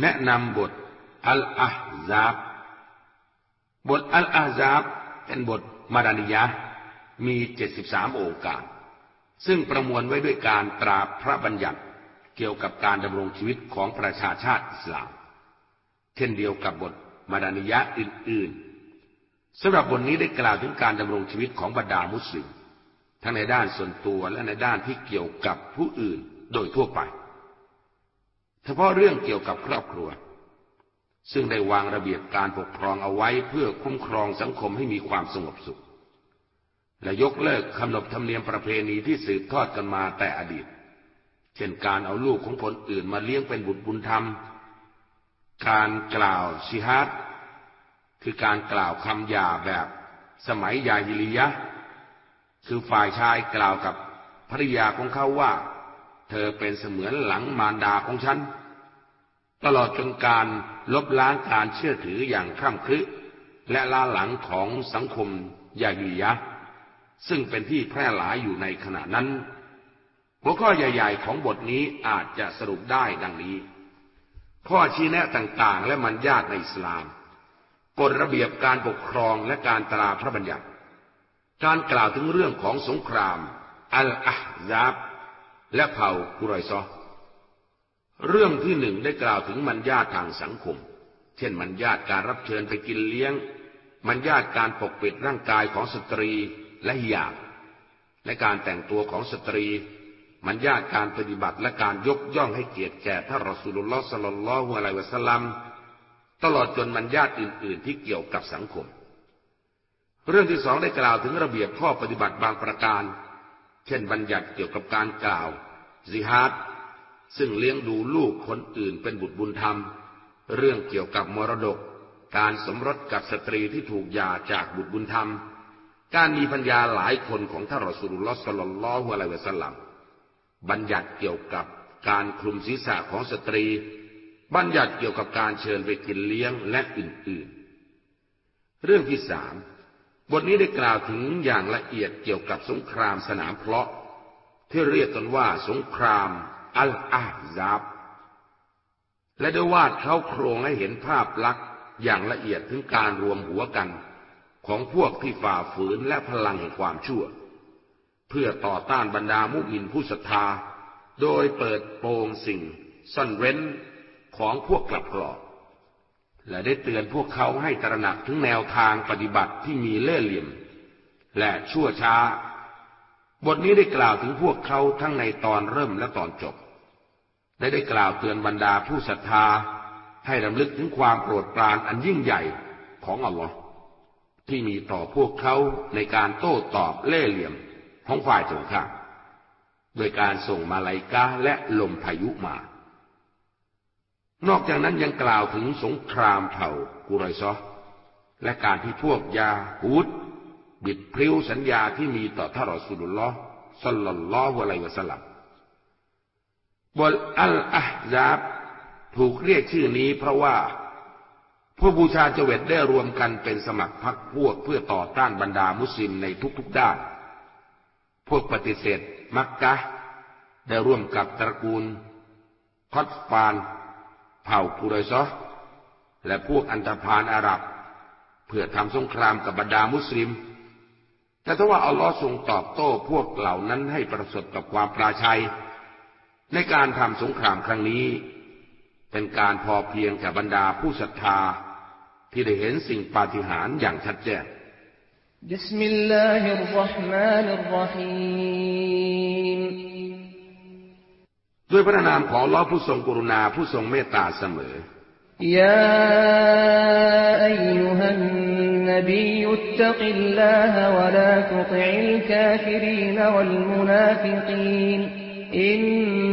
แนะนำบทอัลอาซาบบทอัลอาซาบเป็นบทมาดานิยะมีเจ็ดสิบสามโอการซึ่งประมวลไว้ด้วยการตราพระบัญญัติเกี่ยวกับการดำรงชีวิตของประชาชาติอิสลาม เช่นเดียวกับบทมาดานิยะอื่นๆสำหรับบทนี้ได้กล่าวถึงการดำรงชีวิตของบรรดามุสลิมทั้งในด้านส่วนตัวและในด้านที่เกี่ยวกับผู้อื่นโดยทั่วไป ฉพาะเรื่องเกี่ยวกับครอบครัว ซึ่งได้วางระเบียบการปกครองเอาไว้เพื่อคุ้มครองสังคมให้มีความสงบสุข และยกเลิกขนบธรรมเนียมประเพณีที่สืบทอดกันมาแต่อดีต เช่นการเอาลูกของคนอื่นมาเลี้ยงเป็นบุตรบุญธรรม การกล่าวชิฮัดคือการกล่าวคำหยาแบบสมัยยาฮิลิยะ คือฝ่ายชายกล่าวกับภริยาของเขาว่า เธอเป็นเสมือนหลังมารดาของฉัน ตลอดจนการลบล้างการเชื่อถืออย่างข้ามครึและล้าหลังของสังคมยาฮียะ ซึ่งเป็นที่แพร่หลายอยู่ในขณะนั้น หัวข้อใหญ่ ๆ ของบทนี้อาจจะสรุปได้ดังนี้ ข้อชี้แนะต่างๆ และมันญาติในอิสลามกฎระเบียบการปกครองและการตราพระบัญญัติ การกล่าวถึงเรื่องของสงคราม อัลอาซาบและเผ่ากุรอยซอ เรื่องที่หนึ่งได้กล่าวถึงมันญาทางสังคม เช่นมันญาตการรับเชิญไปกินเลี้ยง มันญาตการปกปิดร่างกายของสตรีและหยาบและการแต่งตัวของสตรี มันญาตการปฏิบัติและการยกย่องให้เกียรติแก่ท่านรอสูลุลลอฮ์สัลลัลอฮุอะลัยวะสัลลัมตลอดจนมันญาตอื่น ๆ ที่เกี่ยวกับสังคม เรื่องที่สองได้กล่าวถึงระเบียบข้อปฏิบัติบางประการ เช่นบัญญัติเกี่ยวกับการกล่าวซิฮาด ซึ่งเลี้ยงดูลูกคนอื่นเป็นบุตรบุญธรรม เรื่องเกี่ยวกับมรดก การสมรสกับสตรีที่ถูกหย่าจากบุตรบุญธรรม การมีพัญญาหลายคนของท่านรอสุลลอสลลลอฮุอะลัยวะสลัมบัญญัติเกี่ยวกับการคลุมศีรษะของสตรี บัญญัติเกี่ยวกับการเชิญไปกินเลี้ยงและอื่นๆ เรื่องที่สามบทนี้ได้กล่าวถึงอย่างละเอียดเกี่ยวกับสงครามสนามเพลาะ ที่เรียกกันว่าสงคราม อัลอาซาบ และได้วาดเขาโครงให้เห็นภาพลักษณ์อย่างละเอียดถึงการรวมหัวกัน ของพวกที่ฝ่าฝืนและพลังแห่งความชั่ว เพื่อต่อต้านบรรดามุมินผู้ศรัทธา โดยเปิดโปงสิ่งซ่อนเร้นของพวกกลับกรอกและได้เตือนพวกเขาให้ตระหนักถึงแนวทางปฏิบัติที่มีเล่ห์เหลี่ยม และชั่วช้า บทนี้ได้กล่าวถึงพวกเขาทั้งในตอนเริ่มและตอนจบ และได้กล่าวเตือนบรรดาผู้ศรัทธา ให้รำลึกถึงความโปรดปรานอันยิ่งใหญ่ของอัลลอฮ์ที่มีต่อพวกเขาในการโต้ตอบเล่ห์เหลี่ยมของฝ่ายตรงข้ามโดยการส่งมาลายกาและลมพายุมา นอกจากนั้นยังกล่าวถึงสงครามเผ่ากุไรซอและการที่พวกยาฮูดบิดพริ้วสัญญาที่มีต่อท่านรอสุลลอฮ์สัลลัลลอฮุอะลัยวะสัลลัม บทอัลอาซาบถูกเรียกชื่อนี้เพราะว่าผู้บูชาเจวตได้รวมกันเป็นสมัครพรรคพวกเพื่อต่อต้านบรรดามุสลิมในทุกๆด้าน พวกปฏิเสธมักกะ ได้ร่วมกับตระกูลคอตฟาน เผ่ากุเรซอและพวกอันธพาลอาหรับ เพื่อทำสงครามกับบรรดามุสลิม แต่ถ้าว่าอัลลอฮ์ทรงตอบโต้พวกเหล่านั้นให้ประสบกับความปราชัย ในการทำสงครามครั้งนี้ เป็นการพอเพียงกับบรรดาผู้ศรัทธา ที่ได้เห็นสิ่งปาฏิหาริย์อย่างชัดแจ้งبسم الله الرحمن الرحيمด้วยพระนามของอัลลอฮ์ผู้ทรงกรุณาผู้ทรงเมตตาเสมอيا أيها النبي اتق الله ولا تطع الكافرين والمنافقีน อิน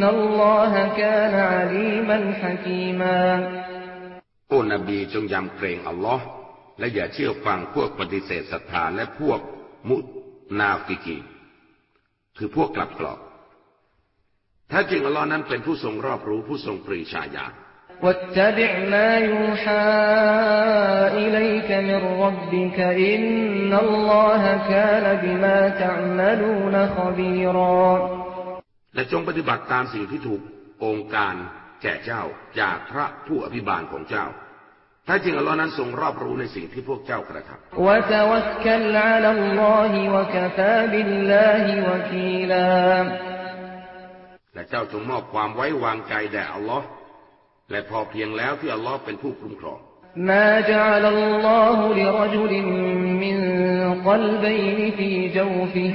นัลลอฮะกานอาลีมันฮะกีมาโอ้นบีจงยำเกรงอัลลอฮ์และอย่าเชื่อฟังพวกปฏิเสธศรัทธาและพวกมุนาฟิกีคือพวกกลับกรอกแท้จริงอัลลอฮ์นั้นเป็นผู้ทรงรอบรู้ผู้ทรงปรีชาญาณ واتبع ما يوحى إليك من ربك إن الله كان بما تعملون خبيرا และจงปฏิบัติตามสิ่งที่ถูกองค์การ แก่เจ้าจากพระผู้อภิบาลของเจ้าถ้าจริงอัลลอฮ์นั้นทรงรอบรู้ในสิ่งที่พวกเจ้ากระทำและเจ้าจงมอบความไว้วางใจแด่อัลลอฮ์และพอเพียงแล้วที่อัลลอฮ์เป็นผู้คุ้มครอง ما جعل الله لرجل من قلبين في جوفه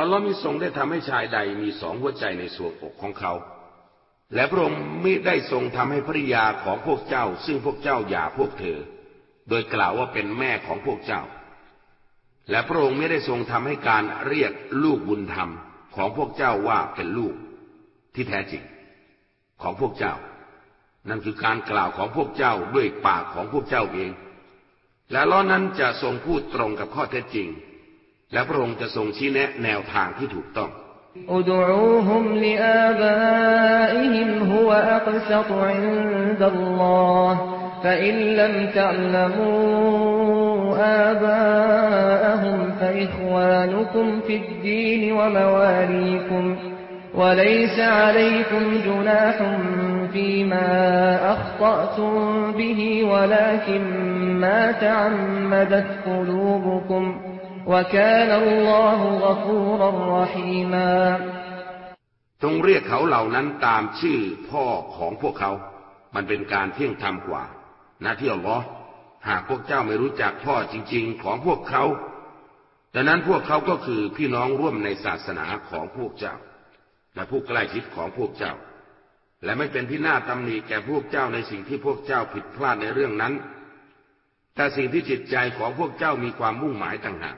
อัลลอฮ์มีทรงได้ทำให้ชายใดมีสองหัวใจในส่วนอกของเขา และพระองค์มิได้ทรงทำให้ภริยาของพวกเจ้า ซึ่งพวกเจ้าหย่าพวกเธอ โดยกล่าวว่าเป็นแม่ของพวกเจ้า และพระองค์ไม่ได้ทรงทำให้การเรียกลูกบุญธรรมของพวกเจ้าว่าเป็นลูก ที่แท้จริง ของพวกเจ้า นั่นคือการกล่าวของพวกเจ้าด้วยปากของพวกเจ้าเอง และล้อนั้นจะทรงพูดตรงกับข้อเท็จจริง และพระองค์จะทรงชี้แนะแนวทางที่ถูกต้อง ادعوهم لآبائهم هو أقسط عند الله فإن لم تعلموا آباءهم فإخوانكم في الدين ومواليكم وليس عليكم جناح فيما أخطأتم به ولكن ما تعمدت قلوبكم وكان الله غفورا رحيما จงเรียกเขาเหล่านั้นตามชื่อพ่อของพวกเขา มันเป็นการเที่ยงธรรมกว่านะที่อัลลอฮ์หากพวกเจ้าไม่รู้จักพ่อจริง ๆ ของพวกเขาดังนั้นพวกเขาก็คือพี่น้องร่วมในศาสนาของพวกเจ้าและผู้ใกล้ชิดของพวกเจ้า และไม่เป็นที่น่าตำหนิแก่พวกเจ้าในสิ่งที่พวกเจ้าผิดพลาดในเรื่องนั้น แต่สิ่งที่จิตใจของพวกเจ้ามีความมุ่งหมายต่างหาก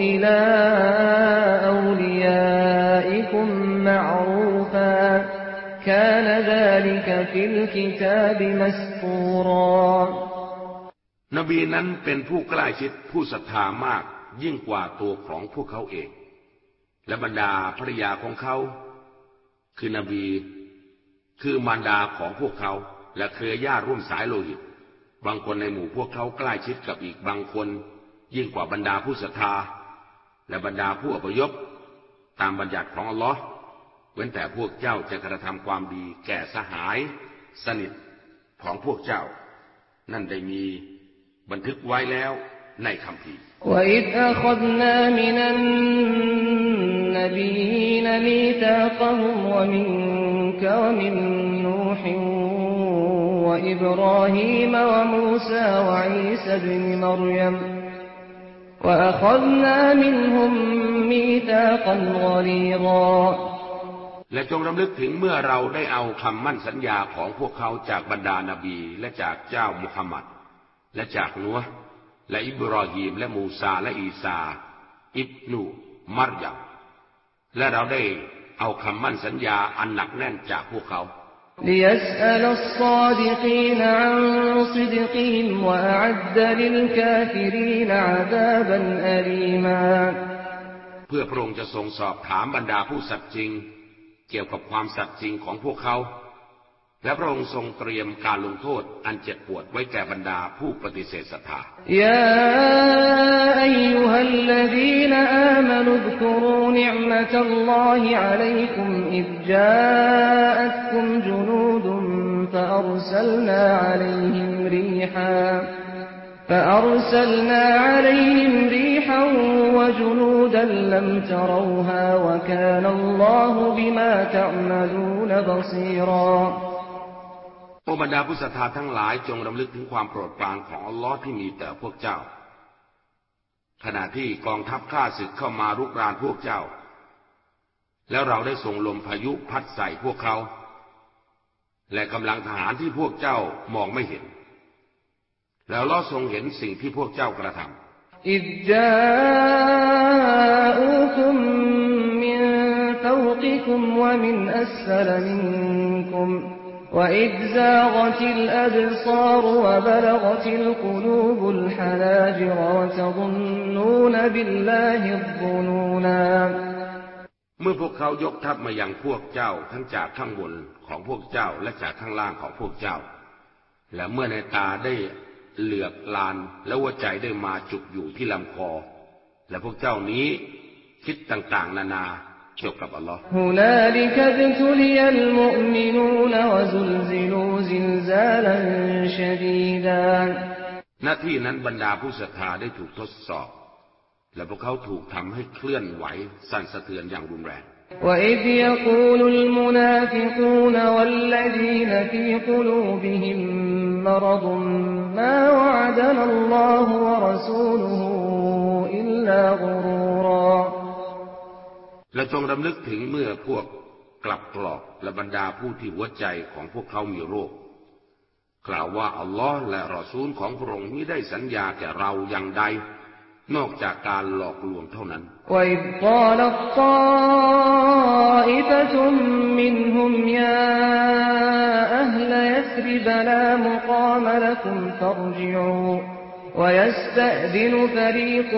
إلى أوليائكم معروفا كان ذلك في الكتاب مسطورا นบีนั้นเป็นผู้ใกล้ชิดผู้ศรัทธามากยิ่งกว่าตัวของพวกเขาเอง และบรรดาภริยาของเขา คือนบี คือมารดาของพวกเขา และเครือญาติร่วมสายโลหิต บางคนในหมู่พวกเขาใกล้ชิดกับอีกบางคน ยิ่งกว่าบรรดาผู้ศรัทธา และบรรดาผู้อพยพ ตามบัญญัติของอัลลอฮ์เว้นแต่พวกเจ้าจะกระทำความดีแก่สหาย สนิทของพวกเจ้า นั่นได้มีบันทึกไว้แล้วในคำพี وإذ أخذنا من النبيين ميثاقهم ومنك ومن نوح وإبراهيم وموسى وعيسى ابن مريم และจงรำลึกถึงเมื่อเราได้เอาคำมั่นสัญญาของพวกเขาจากบรรดานาบีและจากเจ้ามุฮัมมัด และจากนัวและอิบรอฮีมและมูซาและอีซา อิบนูมารยาและเราได้เอาคำมั่นสัญญาอันหนักแน่นจากพวกเขา ليسأل الصادقين عن صدقهم وأعد للكافرين عذابا أليما เพื่อพระองค์จะทรงสอบถามบรรดาผู้สัตย์จริง เกี่ยวกับความสัตย์จริงของพวกเขา และพระองค์ทรงเตรียมการลงโทษอันเจ็บปวดไว้แก่บรรดาผู้ปฏิเสธศรัทธายาอัยยุฮัลลดีนอามานุดกรูนิอมะตัลลอฮิอะลัยกุมอิจจาอัตคุมจุนูดุมฟะอัรซัลนาอะลัยฮิมรีฮา فأرسلنا عليهم ريحا وجنودا لم تروها وكان الله بما تعملون بصيرا วกบรรดาผู้ศรัทธาทั้งหลายจงรำลึกถึงความโปรดปรานของอัลลอฮ์ที่มีแต่พวกเจ้า ขณะที่กองทัพข้าศึกเข้ามารุกรานพวกเจ้า แล้วเราได้ส่งลมพายุพัดใส่พวกเขา และกำลังทหารที่พวกเจ้ามองไม่เห็น แล้วลอทรงเห็นสิ่งที่พวกเจ้ากระทำอิจจาอุคุมมินฟวกิคุมวะมินอัสสลมินคุม وإذ زاغت الأبصار وبلغت القلوب الحناجر وتظنون بالله الظنونا เมื่อพวกเขายกทัพมายังพวกเจ้าทั้งจากข้างบนของพวกเจ้าและจากข้างล่างของพวกเจ้า และเมื่อในตาได้เหลือกลานและหัวใจได้มาจุกอยู่ที่ลำคอ และพวกเจ้านี้คิดต่างๆ นานา เกี่ยวกับอัลลอฮ์หน้าที่นั้นบรรดาผู้ศรัทธาได้ถูกทดสอบ และพวกเขาถูกทำให้เคลื่อนไหวสั่นสะเทือนอย่างรุนแรง وإذ يقول المنافقون والذين في قلوبهم مرض ما وعدنا الله ورسوله إلا غرورا และจงดำลึกถึงเมื่อพวกกลับกรอกและบรรดาผู้ที่หัวใจของพวกเขามีโรค กล่าวว่าอัลลอฮ์และรอซูลของพระองค์ไม่ได้สัญญาแก่เราอย่างใด นอกจากการหลอกลวงเท่านั้นและ منهم يا أهل يثرب لا مقام لكم فارجعوا ويستأذن فريق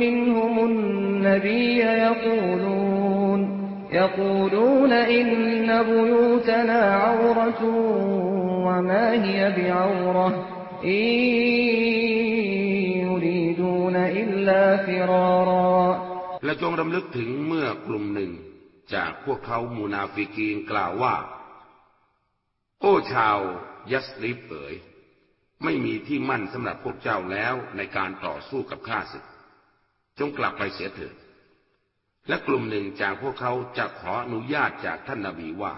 منهم النبي يقولون يقولون إن بيوتنا عورة وما هي بعورة يريدون إلا فرارا และจงรำลึกถึงเมื่อกลุ่มหนึ่ง จากพวกเขามูนาฟิกีนกล่าวว่า โอ้ชาวยัสริบเอ๋ย ไม่มีที่มั่นสำหรับพวกเจ้าแล้วในการต่อสู้กับข้าศึก จงกลับไปเสียเถิด และกลุ่มหนึ่งจากพวกเขาจะขออนุญาตจากท่านนาบีว่า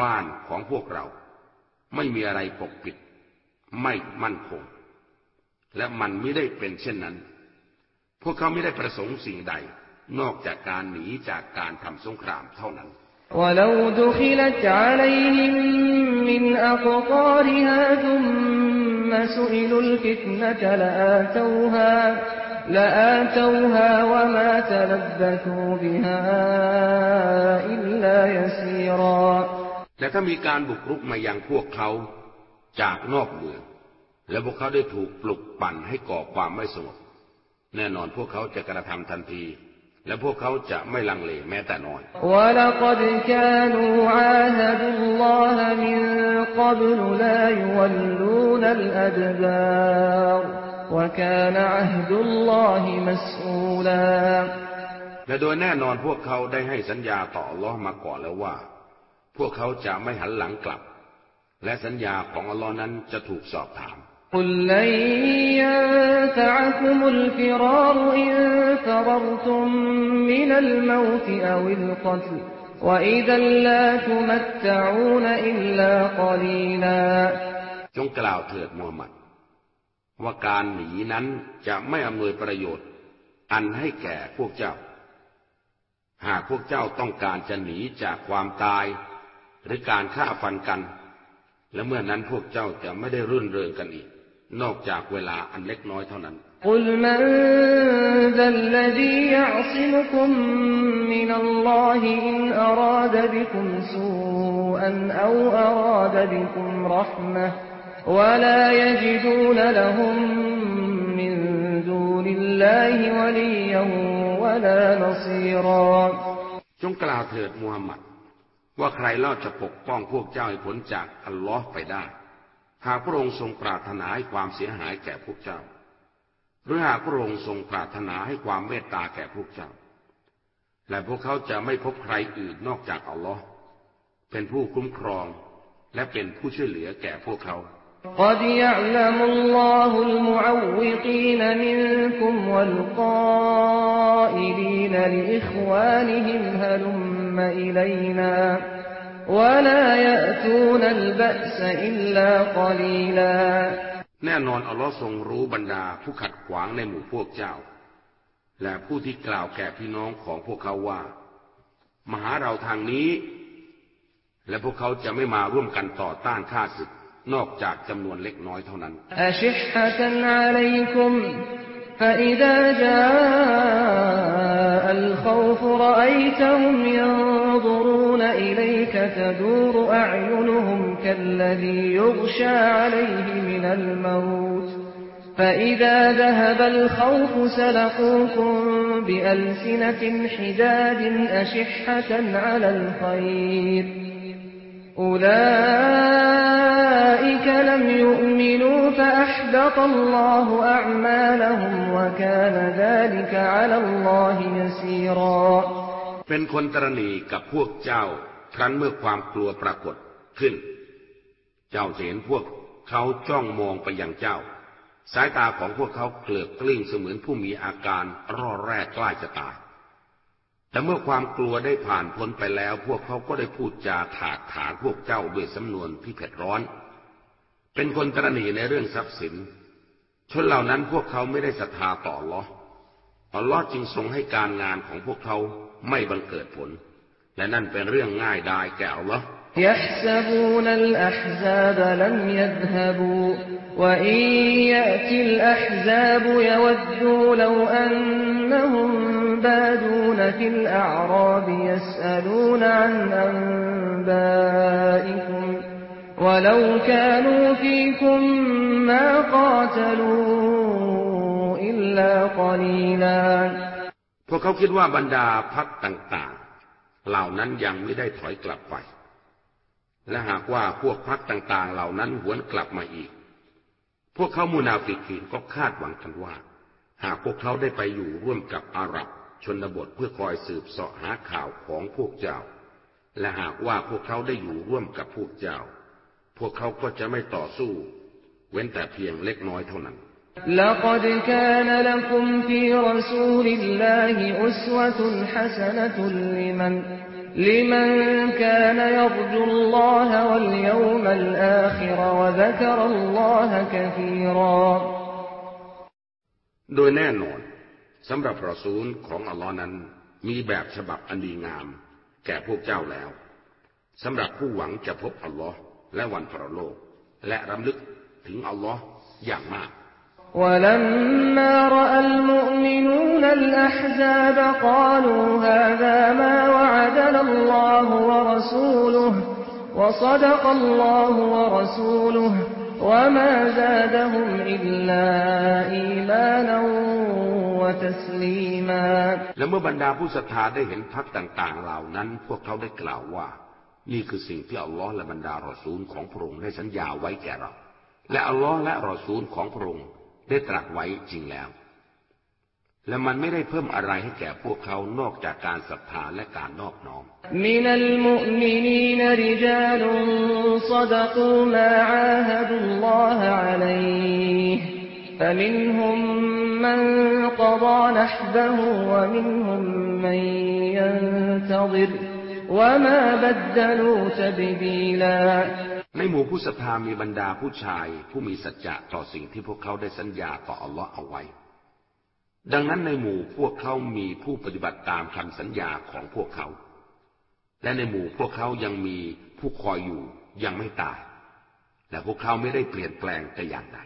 บ้านของพวกเรา ไม่มีอะไรปกปิด ไม่มั่นคง และมันไม่ได้เป็นเช่นนั้น พวกเขาไม่ได้ประสงค์สิ่งใดนอกจากการหนีจากการทำสงครามเท่านั้น ولو دخلت عليهم من أقطارها ثم سئلوا الفتنة لآتوها لآتوها وما تلبثوا بها إلا يسيرا และถ้ามีการบุกรุกมายังพวกเขาจากนอกเมือง และพวกเขาได้ถูกปลุกปั่นให้ก่อความไม่สงบแน่นอนพวกเขาจะกระทำทันที และพวกเขาจะไม่ลังเลแม้แต่น้อย และโดยแน่นอนพวกเขาได้ให้สัญญาต่อลอมาก่อนแล้วว่า พวกเขาจะไม่หันหลังกลับ และสัญญาของอัลลอฮ์นั้นจะถูกสอบถาม قل لن ينفعكم الفرار إن فررتم من الموت أو القتل وإذا لا تمتعون إلا قليلا จงกล่าวเถิดมูฮัมหมัด ว่าการหนีนั้นจะไม่อำนวยประโยชน์ อันให้แก่พวกเจ้า หากพวกเจ้าต้องการจะหนีจากความตาย หรือการฆ่าฟันกัน และเมื่อนั้นพวกเจ้าจะไม่ได้รื่นเริงกันอีก นอกจากเวลาอันเล็กน้อยเท่านั้น قل من ذا الذي يعصمكم من الله إن أراد بكم سوءا أو أراد بكم رحمة ولا يجدون لهم من دون الله وليا ولا نصيرا จงกล่าวเถิดมูฮัมหมัด ว่าใครเล่าจะปกป้องพวกเจ้าให้พ้นจากอัลลอฮ์ไปได้ หากพระองค์ทรงปรารถนาให้ความเสียหายแก่พวกเจ้า หรือหากพระองค์ทรงปรารถนาให้ความเมตตาแก่พวกเจ้า และพวกเขาจะไม่พบใครอื่นนอกจากอัลลอฮ์เป็นผู้คุ้มครอง และเป็นผู้ช่วยเหลือแก่พวกเขา قد يعلم الله المعوقين منكم والقائلين لإخوانهم هلم إلينا ولا يأتون البأس إلا قليلا แน่นอนอัลลอฮ์ทรงรู้บรรดาผู้ขัดขวางในหมู่พวกเจ้า และผู้ที่กล่าวแก่พี่น้องของพวกเขาว่ามาหาเราทางนี้ และพวกเขาจะไม่มาร่วมกันต่อต้านข้าศึกนอกจากจำนวนเล็กน้อยเท่านั้น أشحة عليكم فإذا جاء الخوف رأيتهم ينظرون إليك تدور أعينهم كالذي يغشى عليه من الموت فإذا ذهب الخوف سلقوكم بألسنة حداد أشحة على الخير أولئك لم يؤمنوا فأحبط الله أعمالهم وكان ذلك على الله يسيرا เป็นคนตรณีกับพวกเจ้า ครั้นเมื่อความกลัวปรากฏขึ้น เจ้าเห็นพวกเขาจ้องมองไปยังเจ้า สายตาของพวกเขาเกลือกกลิ้งเสมือนผู้มีอาการร่อแร่ใกล้จะตายแต่เมื่อความกลัวได้ผ่านพ้นไปแล้ว พวกเขาก็ได้พูดจาถากถางพวกเจ้าด้วยสำนวนที่เผ็ดร้อน เป็นคนตรณีในเรื่องทรัพย์สิน ชนเหล่านั้นพวกเขาไม่ได้ศรัทธาต่ออัลออัลลอฮ์จึงทรงให้การงานของพวกเขาไม่บังเกิดผล และนั่นเป็นเรื่องง่ายดายแก่อัลลอฮ์ يحسبون الأحزاب لم يذهبوا وإن يأتي الأحزاب يودوا لو أنهم بادون في الأعراب يسألون عن أنبائكم ولو كانوا فيكم ما قاتلوا إلا قليلا พวกเขาคิดว่าบรรดาพักต่างๆ เหล่านั้นยังไม่ได้ถอยกลับไป และหากว่าพวกพักต่าง ๆ เหล่านั้นหวนกลับมาอีก พวกเขามูนาฟิกีนก็คาดหวังกันว่า หากพวกเขาได้ไปอยู่ร่วมกับอาหรับชนบทเพื่อคอยสืบเสาะหาข่าวของพวกเจ้า และหากว่าพวกเขาได้อยู่ร่วมกับพวกเจ้า พวกเขาก็จะไม่ต่อสู้ เว้นแต่เพียงเล็กน้อยเท่านั้น لقد كان لكم في رسول الله أسوة حسنة لمن لمن كان يرجو الله واليوم الآخر وذكر الله كثيرا โดยแน่นอนสำหรับรอซูลของอัลลอฮ์นั้นมีแบบฉบับอันดีงาม แก่พวกเจ้าแล้วสำหรับผู้หวังจะพบอัลลอฮ์และวันพรโลก และรำลึกถึงอัลลอฮ์อย่างมาก ولما رأى المؤمنون الأحزاب قالوا هذا ما وعدنا الله ورسوله وصدق الله ورسوله وما زادهم إلا إيمانا وتسليما และเมื่อบรรดาผู้ศรัทธาได้เห็นพักต่างๆ เหล่านั้น พวกเขาได้กล่าวว่า นี่คือสิ่งที่อัลลอฮ์และบรรดารอซูลของพระองค์ได้สัญญาไว้แก่เรา และอัลลอฮ์และรอซูลของพระองค์ ได้ตรัสไว้จริงแล้ว และมันไม่ได้เพิ่มอะไรให้แก่พวกเขานอกจากการศรัทธาและการนอบน้อม من المؤمنين رجال صدقوا ما عاهدوا الله عليه فمنهم من قضى نحبه ومنهم من ينتظر وما بدلوا تبديلا ในหมู่ผู้ศรัทธามีบรรดาผู้ชายผู้มีสัจจะต่อสิ่งที่พวกเขาได้สัญญาต่ออัลลอฮ์เอาไว้ ดังนั้นในหมู่พวกเขามีผู้ปฏิบัติตามคำสัญญาของพวกเขา และในหมู่พวกเขายังมีผู้คอยอยู่ยังไม่ตาย และพวกเขาไม่ได้เปลี่ยนแปลงแต่อย่างใด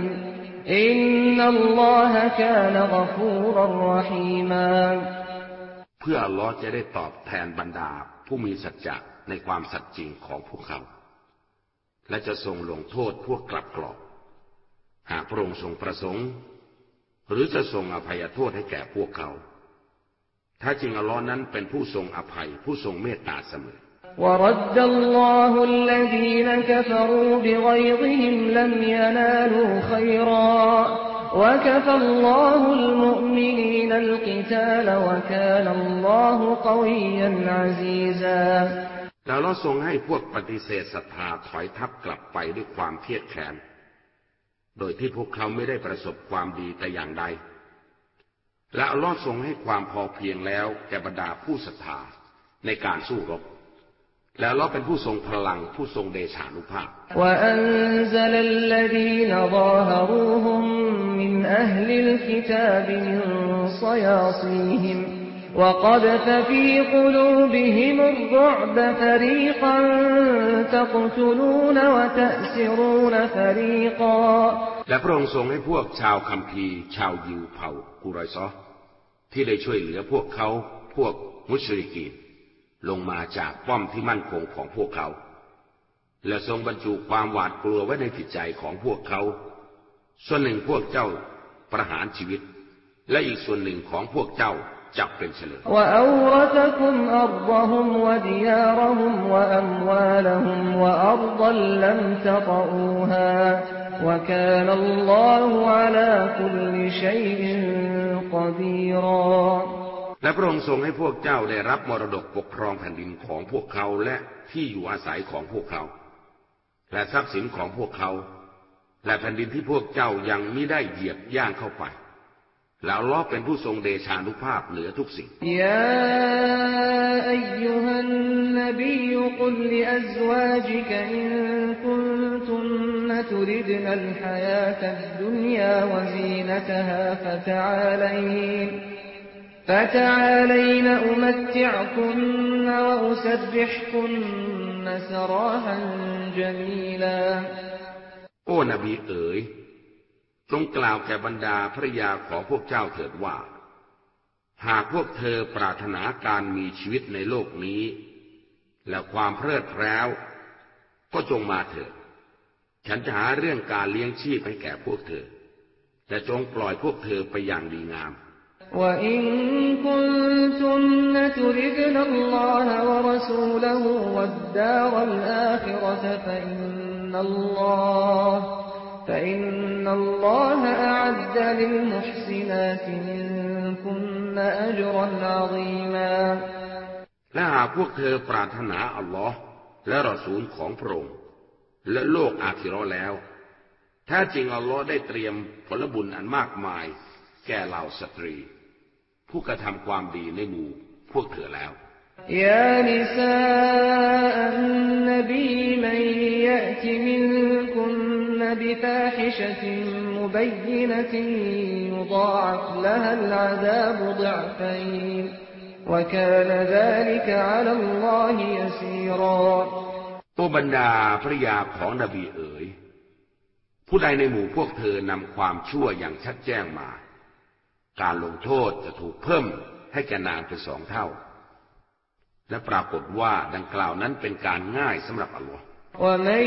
ล อินนัลลอฮะกานะกฟูรรหีมาเพื่อลอจะได้ตอบแทนบรรดาผู้มีสัจจะในความสัตย์จริงของพวกเขา และจะทรงลงโทษพวกกลับกรอก หากพระองค์ทรงประสงค์ หรือจะทรงอภัยโทษให้แก่พวกเขา ถ้าจริงอัลลอฮ์นั้นเป็นผู้ทรงอภัยผู้ทรงเมตตาเสมอ ورد الله الذين كفروا بغيظهم لم ينالوا خيرا وكفى الله المؤمنين القتال وكان الله قويا عزيزا แล้วเราทรงให้พวกปฏิเสธศรัทธาถอยทับกลับไปด้วยความเครียดแค้น โดยที่พวกเขาไม่ได้ประสบความดีแต่อย่างใด และอัลลอฮ์ทรงให้ความพอเพียงแล้วแก่บรรดาผู้ศรัทธาในการสู้รบ และอัลลอฮ์เป็นผู้ทรงพลังผู้ทรงเดชานุภาพ وأنزل الذين ظاهروهم من أهل الكتاب من صياصيهم وقذف في قلوبهم الرعب فريقا تقتلون وتأسرون فريقا และพระองค์ทรงให้พวกชาวคัมภีร์ชาวยิวเผ่ากุรอยซอที่ได้ช่วยเหลือพวกเขาพวกมุชริกีน ลงมาจากป้อมที่มั่นคงของพวกเขา และทรงบรรจุความหวาดกลัวไว้ในจิตใจของพวกเขา ส่วนหนึ่งพวกเจ้าประหารชีวิต และอีกส่วนหนึ่งของพวกเจ้าจับเป็นเฉลยและ และพระองค์ทรงให้พวกเจ้าได้รับมรดกปกครองแผ่นดินของพวกเขาและที่อยู่อาศัยของพวกเขา และทรัพย์สินของพวกเขา และแผ่นดินที่พวกเจ้ายังไม่ได้เหยียบย่างเข้าไป แล้วลอบเป็นผู้ทรงเดชานุภาพเหลือทุกสิ่งยาอายุหันนบีกุลลิอัซวาจิกอินคุณตุนตุริดนัลฮายาตัดดุนยาวซีนตฮาฟะตะอาลัย فتعالين أمتعكن وأسرحكن سراحا جميلا โอ้นบีเอ๋ยจงกล่าวแก่บรรดาภรยาของพวกเจ้าเถิดว่า หากพวกเธอปรารถนาการมีชีวิตในโลกนี้ และความเพลิดเพลินก็จงมาเถิด ฉันจะหาเรื่องการเลี้ยงชีพให้แก่พวกเธอ และจงปล่อยพวกเธอไปอย่างดีงาม وإن كنتن تردن الله ورسوله والدار الآخرة فإن الله فإن الله أعد للمحسنات منكن أجرا عظيما และหากพวกเธอปรารถนาอัลลอฮ์และรอสูลของพระองค์และโลกอาคิรอแล้วแท้จริงอัลลอฮ์ได้เตรียมผลบุญอันมากมาย แก่เหล่าสตรี ผู้กระทำความดีในหมู่พวกเธอแล้ว يا نساء النبي من يأت منكن بفاحشة مبينة يضاعف لها العذاب ضعفين وكان ذلك على الله يسيرا โอบรรดาภรยาของนบีเอ๋ย ผู้ใดในหมู่พวกเธอนำความชั่วอย่างชัดแจ้งมา การลงโทษจะถูกเพิ่มให้แก่นางเป็นสองเท่า และปรากฏว่าดังกล่าวนั้นเป็นการง่ายสำหรับอัลลอฮ์ ومن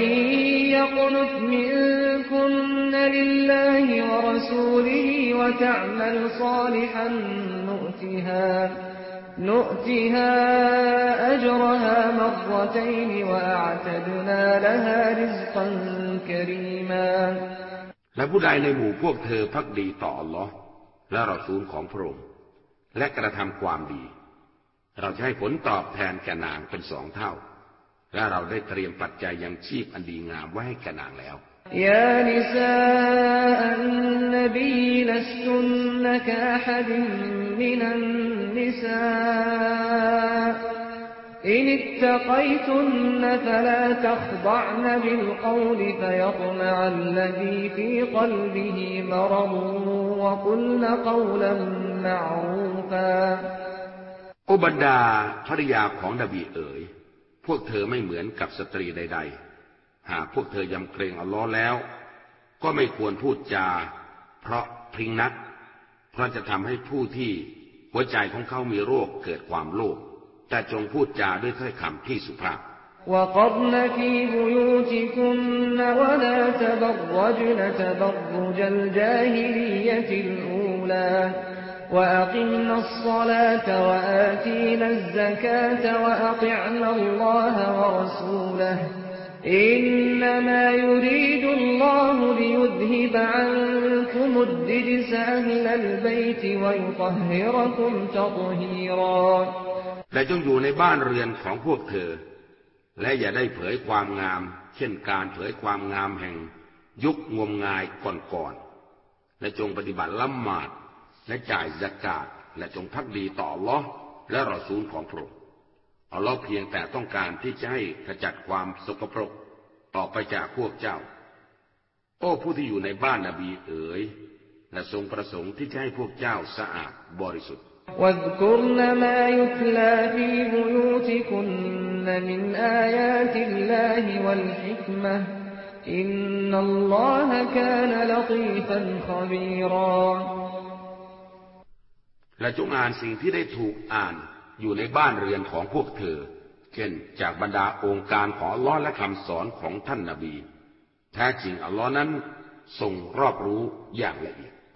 يقنت منكن لله ورسوله وتعمل صالحا نؤتها نؤتها أجرها مرتين وأعتدنا لها رزقا كريما และผู้ใดในหมู่พวกเธอพักดีต่ออัลลอฮ์ และเราซูลของพระองค์และกระทำความดี เราจะให้ผลตอบแทนแก่นางเป็นสองเท่า และเราได้เตรียมปัจจัยยังชีพอันดีงามไว้ให้แก่นางแล้วยานิซาอันนบีลัสตุนกะฮัดมินันนิซา إن اتقيتن فلا تخضعن بالقول فيطمع الذي في قلبه مرض وقلن قولا معروفا โอบรรดาภริยาของนบีเอ๋ย พวกเธอไม่เหมือนกับสตรีใด ๆ หากพวกเธอยำเกรงอัลลอฮ์แล้ว ก็ไม่ควรพูดจา เพราะพริ้งนัก เพราะจะทำให้ผู้ที่หัวใจของเขามีโรคเกิดความโลภ แต่จงพูดจาด้วยถ้อยคำที่สุภาพ وقرن في بيوتكن ولا تبرجن تبرج الجاهلية الأولى وأقمنا الصلاة وآتينا الزكاة وأطعنا الله ورسوله إنما يريد الله ليذهب عنكم الرجس أهل البيت ويطهركم تطهيرا และจงอยู่ในบ้านเรือนของพวกเธอ และอย่าได้เผยความงาม เช่นการเผยความงามแห่ง ยุคงมงายก่อนๆและจงปฏิบัติละหมาดและจ่ายสกาดและจงพักดีต่อลอและรอซูลของพระองค์อัลลอฮ์เพียงแต่ต้องการที่จะให้ขจัดความสกปรกออกไปจากพวกเจ้า โอ้ผู้ที่อยู่ในบ้านนบีเอ๋ยและทรงประสงค์ที่จะให้พวกเจ้าสะอาดบริสุทธิ์ واذكرن ما يتلى في بيوتكن من آيات الله والحكمة إن الله كان لطيفا خبيرا และจงอ่านสิ่งที่ได้ถูกอ่านอยู่ในบ้านเรือนของพวกเธอ เช่นจากบรรดาองค์การของอัลลอฮ์และคำสอนของท่านนาบี แท้จริงอัลลอฮ์นั้นทรงรอบรู้อย่างละเอียด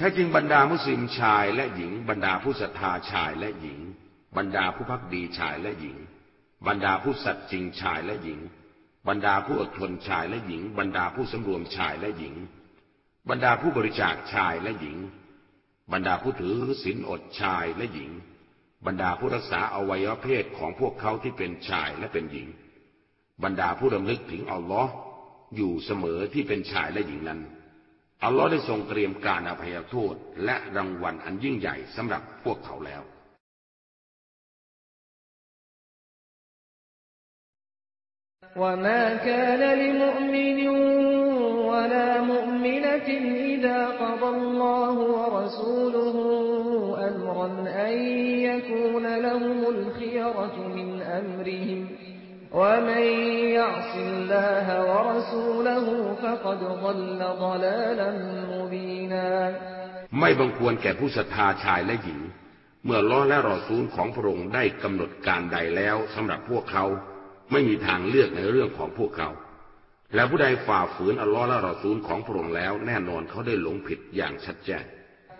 แท้จริงบรรดามุสลิมชายและหญิง บรรดาผู้ศรัทธาชายและหญิง บรรดาผู้พักดีชายและหญิง บรรดาผู้สัตย์จริงชายและหญิง บรรดาผู้อดทนชายและหญิง บรรดาผู้สำรวมชายและหญิง บรรดาผู้บริจาคชายและหญิง บรรดาผู้ถือศีลอดชายและหญิง บรรดาผู้รักษาอวัยวะเพศของพวกเขาที่เป็นชายและเป็นหญิง บรรดาผู้ดำลึกถึงอัลลอฮ์อยู่เสมอที่เป็นชายและหญิงนั้น อัลลอฮ์ได้ทรงเตรียมการอภัยโทษและรางวัลอันยิ่งใหญ่สำหรับพวกเขาแล้ว وما كان لمؤمن ولا مؤمنة إذا قضى الله ورسوله أمرا أن يكون لهم الخيرة من أمرهم ومن يعص الله ورسوله فقد ضل ضلالا مبينا ไม่บังควรแก่ผู้ศรัทธาชายและหญิง เมื่อล้อและรอซูลของพระองค์ได้กำหนดการใดแล้วสำหรับพวกเขา ไม่มีทางเลือกในเรื่องของพวกเขา และผู้ใดฝ่าฝืนอัลลอฮ์และรอซูลของพระองค์แล้ว แน่นอนเขาได้หลงผิดอย่างชัดแจ้ง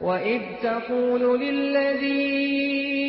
وإذ تقول للذي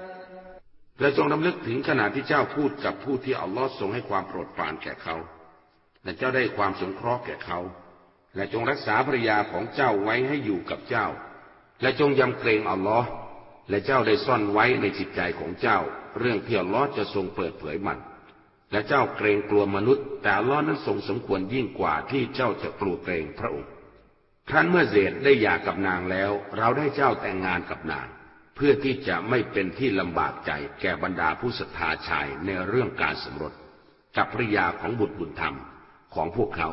และจงนำลึกถึงขณะที่เจ้าพูดกับผู้ที่อัลลอฮ์ทรงให้ความโปรดปรานแก่เขา และเจ้าได้ความสงเคราะห์แก่เขา และจงรักษาภรรยาของเจ้าไว้ให้อยู่กับเจ้า และจงยำเกรงอัลลอฮ์และเจ้าได้ซ่อนไว้ในจิตใจของเจ้า เรื่องที่อัลลอฮ์จะทรงเปิดเผยมัน และเจ้าเกรงกลัวมนุษย์ แต่อัลลอฮ์นั้นทรงสมควรยิ่งกว่าที่เจ้าจะกลัวเกรงพระองค์ครั้นเมื่อเซดได้หย่ากับนางแล้ว เราได้เจ้าแต่งงานกับนาง พื่อที่จะไม่เป็นที่ลำบากใจแก่บรรดาผู้ศรัทธาชายในเรื่องการสมรสกับภริยาของบุตรบุญธรรมของพวกเขา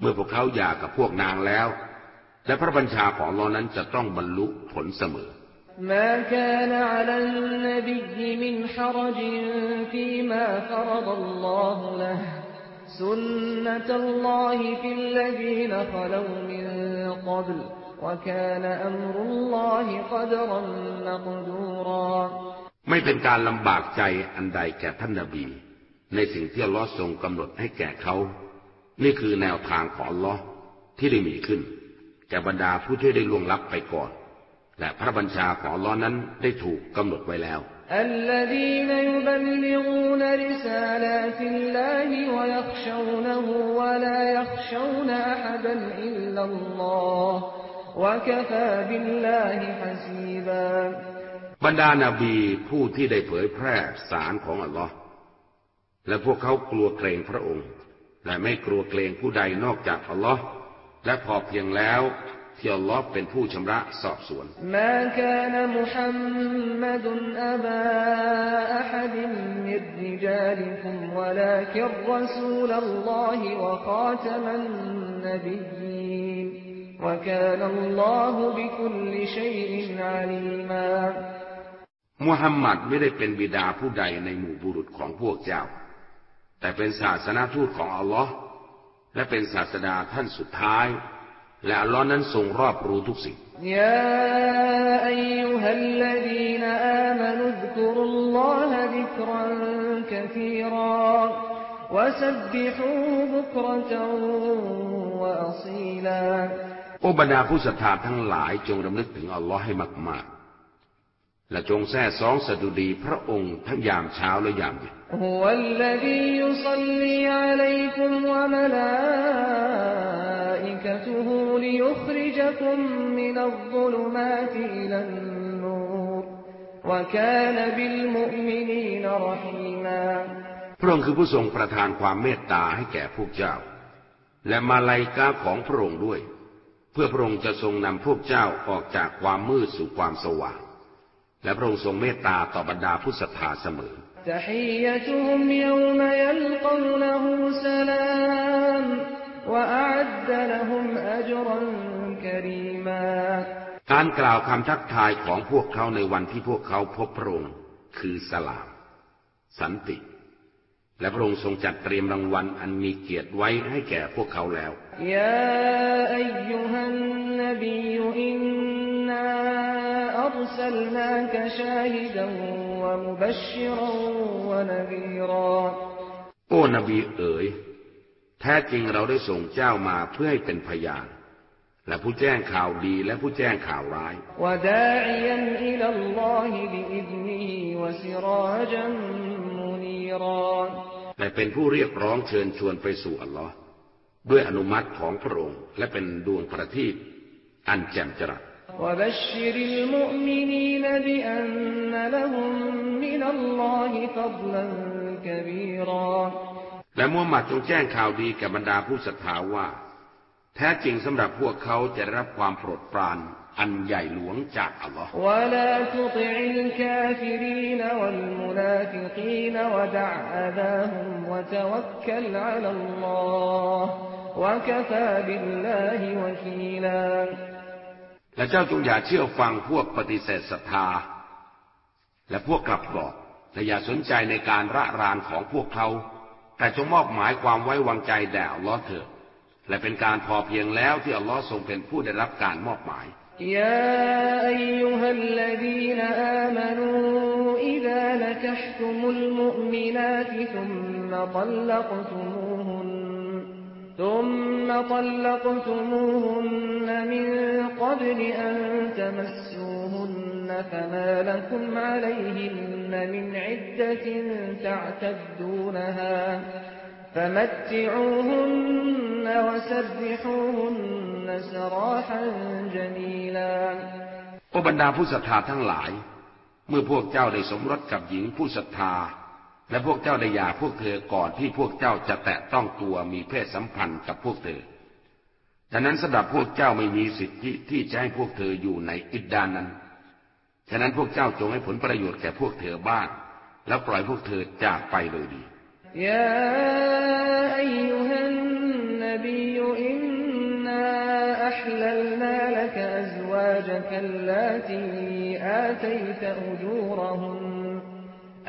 เมื่อพวกเขาหย่ากับพวกนางแล้ว และพระบัญชาของเรานั้นจะต้องบรรลุผลเสมอ ما كان على النبي من حرج فيما فرض الله له سنة الله في الذين خلوا من قبل وكان أمر الله قدرا مقدورا ไม่เป็นการลำบากใจอันใดแก่ท่านนบี ในสิ่งที่อัลลอฮ์ทรงกำหนดให้แก่เขา นี่คือแนวทางของอัลลอฮ์ที่ได้มีขึ้นแก่บรรดาผู้ที่ได้ล่วงลับไปก่อน และพระบัญชาของอัลลอฮ์นั้นได้ถูกกำหนดไว้แล้ว الذين يبلغون رسالات الله ويخشونه ولا يخشون أحدا إلا الله وكفى بالله حسيبا บรรดานาบีผู้ที่ได้เผยแพร่สารของอัลลอฮ์และพวกเขากลัวเกรงพระองค์ และไม่กลัวเกรงผู้ใดนอกจากอัลลอฮ์และพอเพียงแล้วที่อัลลอฮ์เป็นผู้ชำระสอบสวนมาคานมุฮัมมัดอับาอะฮัดมิรจาลิคุมวลาคิรรสูลัลลอฮิวะคาตมันนบี وكان الله بكل شيء عليما มุฮัมมัดไม่ได้เป็นบิดาผู้ใดในหมู่บุรุษของพวกเจ้า แต่เป็นศาสนาทูตของอัลลอฮ์และเป็นศาสดาท่านสุดท้าย และอัลลอฮ์นั้นทรงรอบรู้ทุกสิ่ง يا أيها الذين آمنوا اذكروا الله ذكرا كثيرا وسبحوه بكرة وأصيلا โอบรรดาผู้ศรัทธาทั้งหลายจงรำลึกถึงอัลลอฮ์ให้มากๆ และจงแท้สองสดุดีพระองค์ทั้งยามเช้าและยามเย็นพระองค์คือผู้ทรงประทานความเมตตาให้แก่พวกเจ้า และมาลายกาของพระองค์ด้วย พื่อพระองค์จะทรงนำพวกเจ้าออกจากความมืดสู่ความสว่าง และพระองค์ทรงเมตตาต่อบรรดาผู้ศรัทธาเสมอ การกล่าวคำทักทายของพวกเขาในวันที่พวกเขาพบพระองค์คือสลาม สันติ และพระองค์ทรงจัดเตรียมรางวัลอันมีเกียรติไว้ให้แก่พวกเขาแล้ว يا أيها النبي إنا أرسلناك شاهدا ومبشرا ونذيرا โอ้นบีเอ๋ย แท้จริงเราได้ส่งเจ้ามาเพื่อให้เป็นพยาน และผู้แจ้งข่าวดีและผู้แจ้งข่าวร้าย وداعيا إلى الله بإذنه وسراجا منيرا และเป็นผู้เรียกร้องเชิญชวนไปสู่อัลลอฮ์ ด้วยอนุมัติของพระองค์ และเป็นดวงประทีปอันแจ่มจรัสและมุฮัมมัดจงแจ้งข่าวดีแก่บรรดาผู้ศรัทธาว่า แท้จริงสำหรับพวกเขาจะรับความโปรดปรานอันใหญ่หลวงจากอัลลอฮ์และ และเจ้าจงอย่าเชื่อฟังพวกปฏิเสธศรัทธา และพวกกลับกรอกและอย่าสนใจในการระรานของพวกเขา แต่จงมอบหมายความไว้วางใจแด่อัลลอฮ์เถิดและเป็นการพอเพียงแล้วที่อัลลอฮ์ทรงเป็นผู้ได้รับการมอบหมายยาอายุฮัลลดีนอามนูอิดาลกัชตุมุลมุมินาติซุมมะตัลลักตุมู ثم طلقتموهن من قبل أن تمسوهن فما لكم عليهن من عدة تعتدونها فمتعوهن وسرحوهن سراحا جميلا โอบรรดาผู้ศรัทธาทั้งหลาย เมื่อพวกเจ้าได้สมรสกับหญิงผู้ศรัทธา และพวกเจ้าได้หย่าพวกเธอก่อนที่พวกเจ้าจะแตะต้องตัวมีเพศสัมพันธ์กับพวกเธอดังนั้นสำหรับพวกเจ้าไม่มีสิทธิที่จะให้พวกเธออยู่ในอิดดานนั้น ฉะนั้นพวกเจ้าจงให้ผลประโยชน์แก่พวกเธอบ้าง แล้วปล่อยพวกเธอจากไปโดยดี يا أيها النبي إنا أحللنا لك أزواجك اللاتي آتيت أجورهن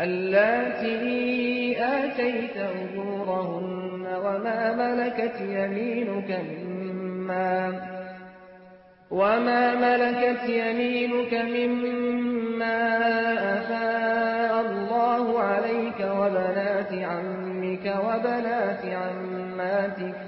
اللاتي آتيت أجورهن وما ملكت يمينك مما وما ملكت يمينك مما أفاء الله عليك وبنات عمك وبنات عماتك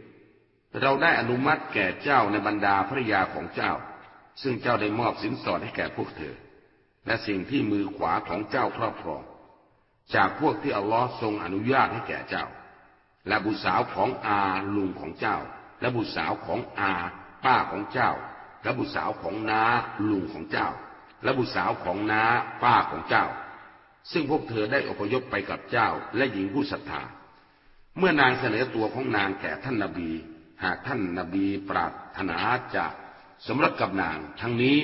เราได้อนุมัติแก่เจ้าในบรรดาภรยาของเจ้า ซึ่งเจ้าได้มอบสินสอดให้แก่พวกเธอ และสิ่งที่มือขวาของเจ้าครอบครอง จากพวกที่อัลลอฮ์ทรงอนุญาตให้แก่เจ้า และบุตรสาวของอาลุงของเจ้า และบุตรสาวของอาป้าของเจ้า และบุตรสาวของน้าลุงของเจ้า และบุตรสาวของน้าป้าของเจ้า ซึ่งพวกเธอได้อพยพไปกับเจ้าและหญิงผู้ศรัทธา เมื่อนางเสนอตัวของนางแก่ท่านนาบี หากท่านนาบีปรารถนาจะสมรสกับนาง ทั้งนี้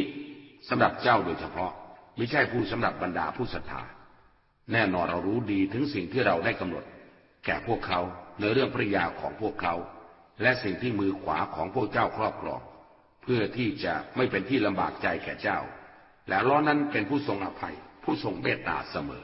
สำหรับเจ้าโดยเฉพาะ ไม่ใช่ผู้สำหรับบรรดาผู้ศรัทธา แน่นอนเรารู้ดีถึงสิ่งที่เราได้กำหนด แก่พวกเขาในเรื่องภริยาของพวกเขา และสิ่งที่มือขวาของพวกเจ้าครอบครอง เพื่อที่จะไม่เป็นที่ลำบากใจแก่เจ้า และล้อนั้นเป็นผู้ทรงอภัย ผู้ทรงเมตตาเสมอ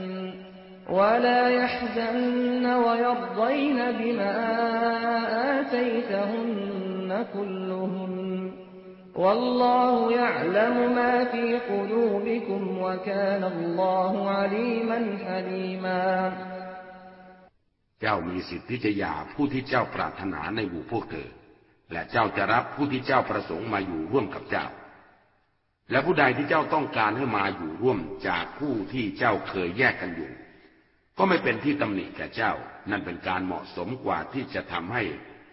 ولا يحزن ويرضين بما آتيتهن كلهن والله يعلم ما في قلوبكم وكان الله عليما حليما เจ้ามีสิทธิ์ที่จะหย่าผู้ที่เจ้าปรารถนาในหมู่พวกเธอ และเจ้าจะรับผู้ที่เจ้าประสงค์มาอยู่ร่วมกับเจ้า และผู้ใดที่เจ้าต้องการให้มาอยู่ร่วมจากผู้ที่เจ้าเคยแยกกันอยู่ ก็ไม่เป็นที่ตำหนิแก่เจ้า นั่นเป็นการเหมาะสมกว่าที่จะทำให้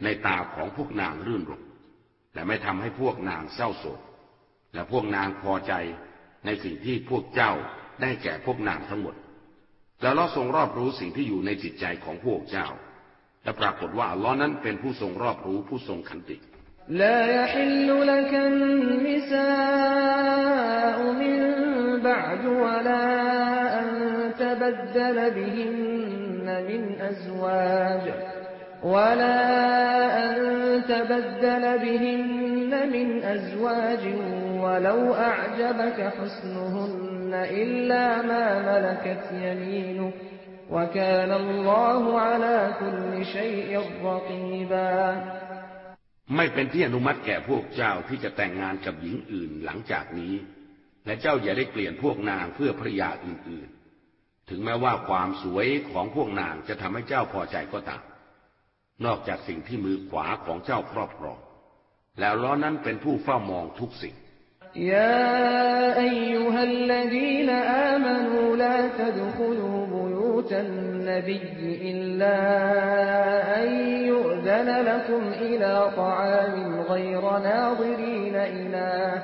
ในตาของพวกนางรื่นรมและไม่ทำให้พวกนางเศร้าโศก และพวกนางพอใจในสิ่งที่พวกเจ้าได้แก่พวกนางทั้งหมด แล้วเราทรงรอบรู้สิ่งที่อยู่ในจิตใจของพวกเจ้า และปรากฏว่าอัลลอฮ์นั้นเป็นผู้ทรงรอบรู้ผู้ทรงขันติ لا يحل لك النساء من بعد ولا أن تبدل بهن من أزواج ولا أن تبدل بهن من أزواج ولو أعجبك حسنهن إلا ما ملكت يمينك وكان الله على كل شيء رقيبا ไม่เป็นที่อนุมัติแก่พวกเจ้าที่จะแต่งงานกับหญิงอื่นหลังจากนี้ และเจ้าอย่าได้เปลี่ยนพวกนางเพื่อภรยาอื่นๆ ถึงแม้ว่าความสวยของพวกนางจะทำให้เจ้าพอใจก็ตาม นอกจากสิ่งที่มือขวาของเจ้าครอบครอง แล้วล้อนั้นเป็นผู้เฝ้ามองทุกสิ่ง يا أيها الذين آمنوا لا تدخلوا بيوت النبي إلا أن يؤذن لكم إلى طعام غير ناظرين إله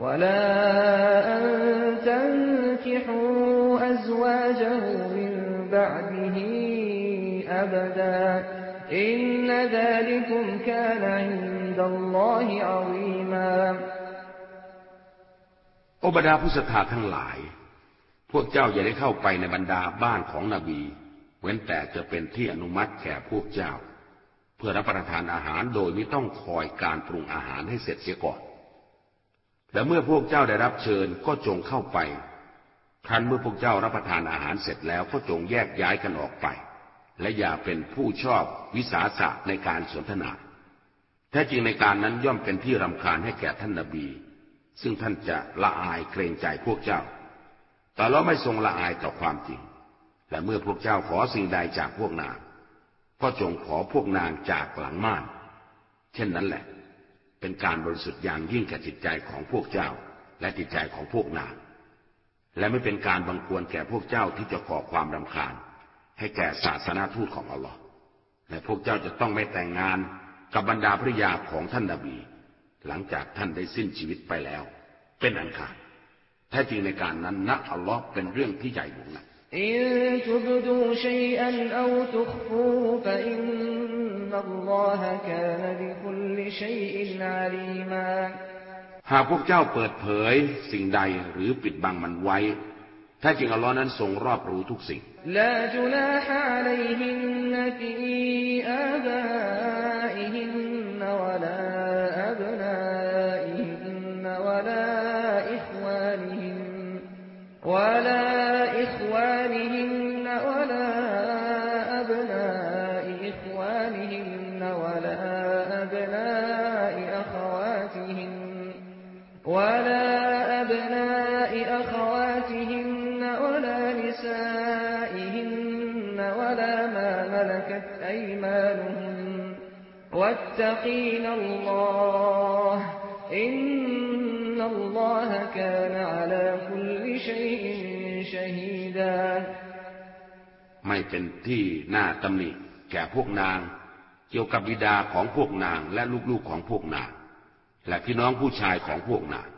ولا أن أزواجه من بعده أبدا إن ذلكم كان عند الله عظيما โอบรรดาผู้ศรัทธาทั้งหลาย พวกเจ้าอย่าได้เข้าไปในบรรดาบ้านของนบี เว้นแต่จะเป็นที่อนุมัติแก่พวกเจ้า เพื่อรับประทานอาหารโดยไม่ต้องคอยการปรุงอาหารให้เสร็จเสียก่อน และเมื่อพวกเจ้าได้รับเชิญก็จงเข้าไป ครั้นเมื่อพวกเจ้ารับประทานอาหารเสร็จแล้วก็จงแยกย้ายกันออกไป และอย่าเป็นผู้ชอบวิสาสะในการสนทนา แท้จริงในการนั้นย่อมเป็นที่รำคาญให้แก่ท่านนาบี ซึ่งท่านจะละอายเกรงใจพวกเจ้า แต่เราไม่ทรงละอายต่อความจริง และเมื่อพวกเจ้าขอสิ่งใดจากพวกนาง ก็จงขอพวกนางจากหลังม่าน เช่นนั้นแหละ เป็นการบริสุทธิ์อย่างยิ่งแก่จิตใจของพวกเจ้า และจิตใจของพวกนางและไม่เป็นการบังควรแก่พวกเจ้าที่จะก่อความรำคาญ ให้แก่ศาสนาทูตของอัลลอฮ์และพวกเจ้าจะต้องไม่แต่งงานกับบรรดาภริยาของท่านนบี หลังจากท่านได้สิ้นชีวิตไปแล้ว เป็นอันขาดแท้จริงในการนั้นนะอัลลอฮ์เป็นเรื่องที่ใหญ่หลวงนะ อินทุบดูชัยอันเอาตุขฟูฟะอินนัลลอฮะกานบิคุลชัยอินอาลีมาหากพวกเจ้าเปิดเผยสิ่งใดหรือปิดบังมันไว้ ถ้าจริงอัลลอฮ์นั้นทรงรอบรู้ทุกสิ่งลาจุลาฮะอะลัยฮินนฟีอาบาอิฮินวะลาอับนาอิฮินวะลาอิควานิฮินวะลา واتقين الله إن الله كان على كل شيء شهيدا ไม่เป็นที่น่าตำหนิแก่พวกนาง เกี่ยวกับบิดาของพวกนางและลูกๆของพวกนางและพี่น้องผู้ชายของพวกนาง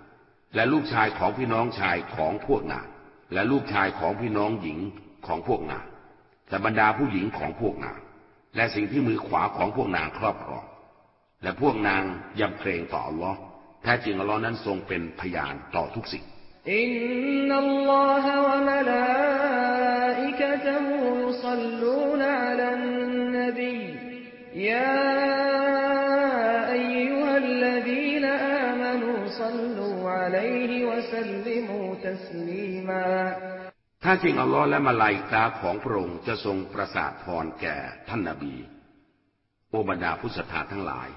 และลูกชายของพี่น้องชายของพวกนางและลูกชายของพี่น้องหญิงของพวกนางและบรรดาผู้หญิงของพวกนาง และสิ่งที่มือขวาของพวกนางครอบครอง และพวกนางยำเกรงต่ออัลลอฮ์แท้จริงอัลลอฮ์นั้นทรงเป็นพยานต่อทุกสิ่งอินนัลลอฮะวะมะลาอิกะตะฮูยุศ็อลลูนอะลันนบียาอัยยูฮัลลดีนอามานูศ็ลลูอะลัยฮิวะซัลลิมูตัสลีมา ถ้าจริงอัลลอฮ์และมาลายกาของพระองค์จะทรงประสาทพรแก่ท่านนาบี โอบรรดาผู้ศรัทธาทั้งหลาย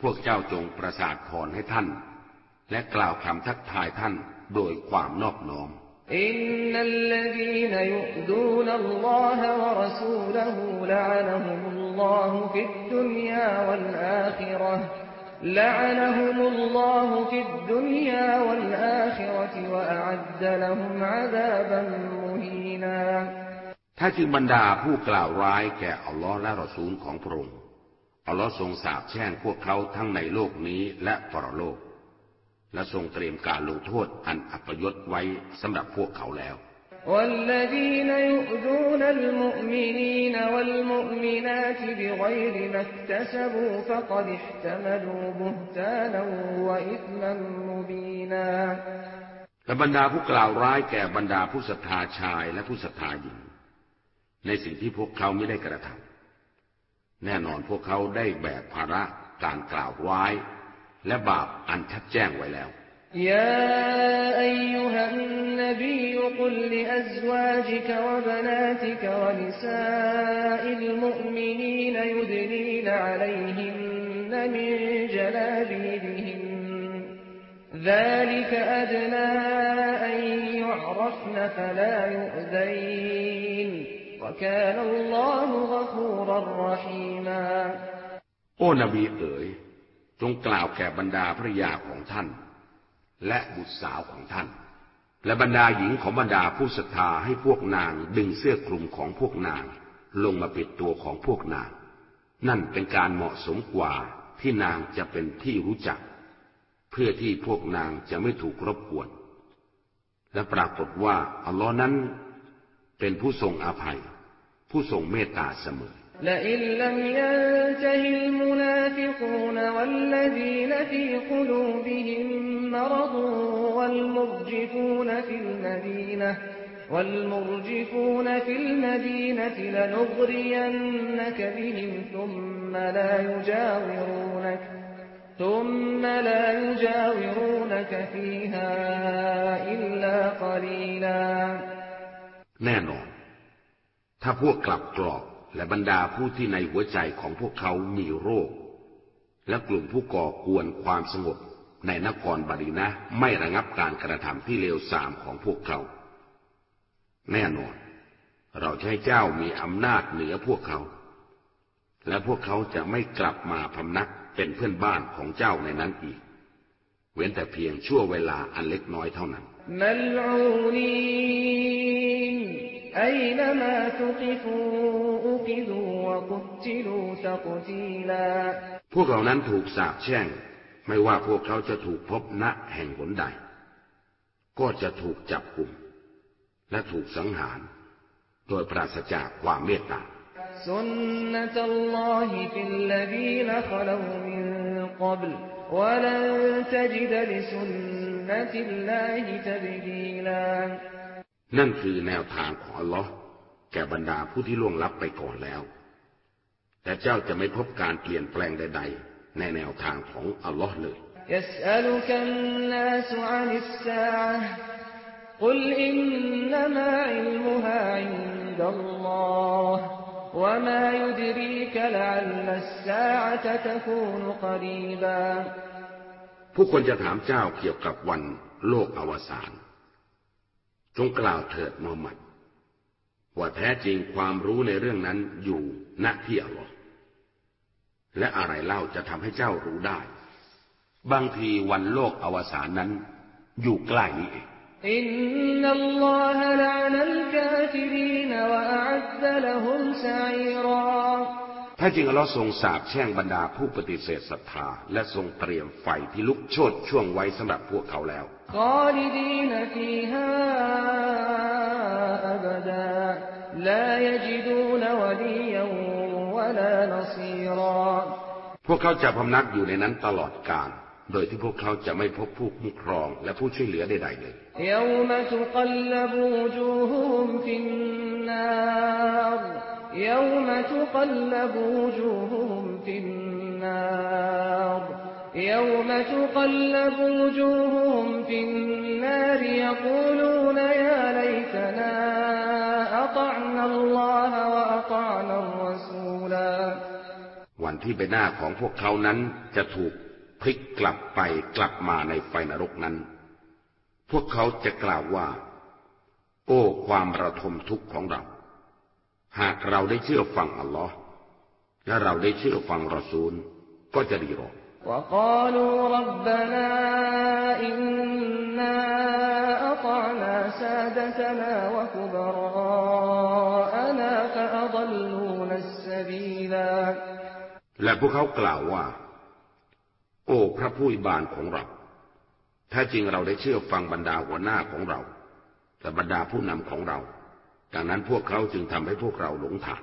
พวกเจ้าจงประสาทพรให้ท่าน และกล่าวคำทักทายท่านโดยความนอบน้อมอินนัลลดีนยุดูนัลลอฮะวะรสูลหูลานะฮุมุลลอฮุฟิดดุนยาวัลอาคิเราะห์ لعنهم الله في الدنيا والآخرة وأعد لهم عذابا مهينا ถ้าจึงบรรดาผู้กล่าวร้ายแก่อัลลอฮ์และรอซูลของพระองค์อัลลอฮ์ทรงสาบแช่งพวกเขาทั้งในโลกนี้และปรโลก และทรงเตรียมการลงโทษอันอัปยศไว้สำหรับพวกเขาแล้ว والذين يؤذون المؤمنين والمؤمنات بغير ما اكتسبوا فقد احتملوا بهتانا وإثما مبينا และบรรดาผู้กล่าวร้ายแก่บรรดาผู้ศรัทธาชายและผู้ศรัทธาหญิง ในสิ่งที่พวกเขาไม่ได้กระทำแน่นอนพวกเขาได้แบกภาระการกล่าวร้าย และบาปอันชัดแจ้งไว้แล้ว يا أيها النبي قل لأزواجك وبناتك ونساء المؤمنين يدنين عليهن من جلابيبهن ذلك أدنى أن يعرفن فلا يؤذين وكان الله غفورا رحيما โอ้นบีเอ๋ยจงกล่าวแก่บรรดาภรยาของท่าน และบุตรสาวของท่าน และบรรดาหญิงของบรรดาผู้ศรัทธาให้พวกนางดึงเสื้อคลุมของพวกนาง ลงมาปิดตัวของพวกนาง นั่นเป็นการเหมาะสมกว่าที่นางจะเป็นที่รู้จัก เพื่อที่พวกนางจะไม่ถูกรบกวน และปรากฏว่าอัลลอฮ์นั้น เป็นผู้ทรงอภัย ผู้ทรงเมตตาเสมอ لئن لم ينته المنافقون والذين في قلوبهم مرض والمرجفون في المدينة والمرجفون في المدينة لنغرينك بهم ثم لا يجاورونك ثم لا يجاورونك فيها إلا قليلا แน่นอน ถ้าพวกกลับกรอก และบรรดาผู้ที่ในหัวใจของพวกเขามีโรค และกลุ่มผู้ก่อกวนความสงบในนครบารินะไม่ระงับการกระทำที่เลวทรามของพวกเขา แน่นอน เราจะให้เจ้ามีอำนาจเหนือพวกเขา และพวกเขาจะไม่กลับมาพำนักเป็นเพื่อนบ้านของเจ้าในนั้นอีก เว้นแต่เพียงชั่วเวลาอันเล็กน้อยเท่านั้น พวกเรานั้นถูกสาปแช่ง ไม่ว่าพวกเขาจะถูกพบณแห่งหนใด ก็จะถูกจับกลุ่ม และถูกสังหาร โดยปราศจากความเมตตาسنة الله في الذين خلوا من قبل ولن تجد لسنة الله تبديلا นั่นคือแนวทางของอัลลอฮ์แก่บรรดาผู้ที่ล่วงลับไปก่อนแล้ว และเจ้าจะไม่พบการเปลี่ยนแปลงใด ๆ ในแนวทางของอัลลอฮ์เลยผู้คนจะถามเจ้าเกี่ยวกับวันโลกอวสาน จงกล่าวเถิดมูฮัมหมัด ว่าแท้จริงความรู้ในเรื่องนั้นอยู่ณที่อัลลอฮ์และอะไรเล่าจะทำให้เจ้ารู้ได้ บางทีวันโลกอวสานนั้น อยู่ใกล้นี้เองอินนัลลอฮะลานัลกาฟิรีนวะอัดละฮุมซัยรอ ถ้าจริงเราทรงสาบแช่งบรรดาผู้ปฏิเสธศรัทธา และทรงเตรียมไฟที่ลุกโชนช่วงไว้สำหรับพวกเขาแล้วพวกเขาจะพำนักอยู่ในนั้นตลอดกาลโดยที่พวกเขาจะไม่พบผู้คุ้มครองและผู้ช่วยเหลือใดๆเลยย تقلب وجوههم في النار يوم تقلب وجوههم في النار يوم تقلب وجوههم في النار يقولون يا ليتنا أطعنا الله وأطعنا الرسولا วันที่ใบหน้าของพวกเขานั้นจะถูกพลิกกลับไปกลับมาในไฟนรกนั้น พวกเขาจะกล่าวว่า โอ้ ความระทมทุกข์ของเรา หากเราได้เชื่อฟังอัลลอฮ์และเราได้เชื่อฟังรอซูล ก็จะดีรอ وقالوا ربنا إنا أطعنا سادتنا وكبراءنا فأضلونا السبيلا และพวกเขากล่าวว่า โอ้พระผู้อิบานของเราแท้จริงเราได้เชื่อฟังบรรดาหัวหน้าของเราและบรรดาผู้นำของเรา ดังนั้นพวกเขาจึงทำให้พวกเราหลงทาง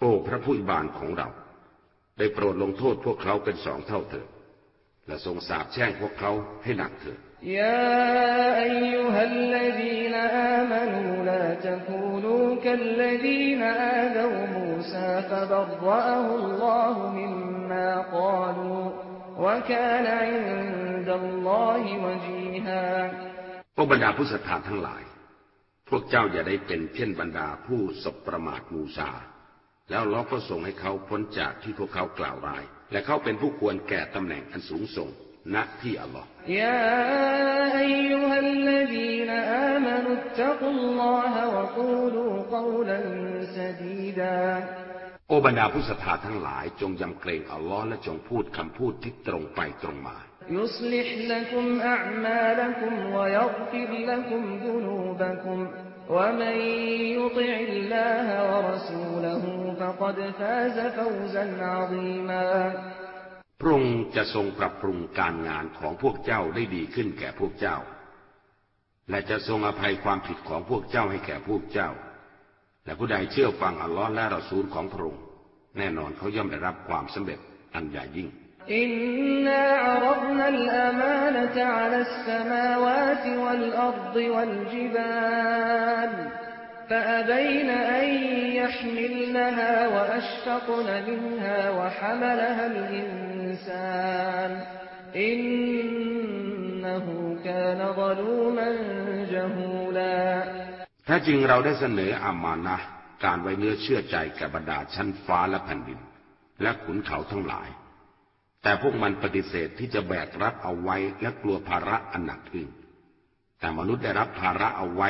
โอ้พระผู้บานของเรา ได้โปรดลงโทษพวกเขาเป็นสองเท่าเถิดและทรงสาบแช่งพวกเขาให้หนักเถิด يا أيها الذين آمنوا لا تكونوا كالذين آذوا موسى فبرأه الله مما قالوا โอ้บรรดาผู้ศรัทธาทั้งหลาย พวกเจ้าอย่าได้เป็นเช่นบรรดาผู้สบประมาทมูซา แล้วล้อก็ส่งให้เขาพ้นจากที่พวกเขากล่าวร้าย และเขาเป็นผู้ควรแก่ตำแหน่งอันสูงส่ง ณที่อัลลอฮ์ยาอัยยุฮัลลดีนอามานุตตักุลลอฮะวะกูลูกาวลันซดีดาโอบรรดาผู้ศรัทธาทั้งหลายจงยำเกรงอัลลอฮ์และจงพูดคำพูดที่ตรงไปตรงมา يصلح لكم أعمالكم ويغفر لكم ذنوبكم ومن يطع الله ورسوله فقد فاز فوزا عظيما พระองค์จะทรงปรับปรุงการงานของพวกเจ้าได้ดีขึ้นแก่พวกเจ้า และจะทรงอภัยความผิดของพวกเจ้าให้แก่พวกเจ้า และผู้ใดเชื่อฟังอัลลอฮ์และรอซูลของพระองค์แน่นอนเขาย่อมได้รับความสำเร็จอันใหญ่ยิ่ง إنا عرضنا الأمانة على السماوات والأرض والجبال فأبين أن يحملنها وأشفقن منها وحملها الإنسان إنه كان ظلوما جهولا แท้จริงเราได้เสนออามานะห์การไว้เนื้อเชื่อใจแก่บรรดาชั้นฟ้าและแผ่นดิน และขุนเขาทั้งหลาย แต่พวกมันปฏิเสธที่จะแบกรับเอาไว้และกลัวภาระอันหนักอึ้งแต่มนุษย์ได้รับภาระเอาไว้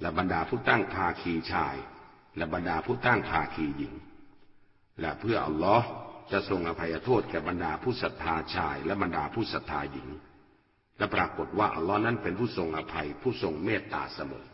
และบรรดาผู้ตั้งภาคีชาย และบรรดาผู้ตั้งภาคีหญิง และเพื่ออัลลอฮ์จะทรงอภัยโทษแก่บรรดาผู้ศรัทธาชาย และบรรดาผู้ศรัทธาหญิง และปรากฏว่าอัลลอฮ์นั้นเป็นผู้ทรงอภัยผู้ทรงเมตตาเสมอ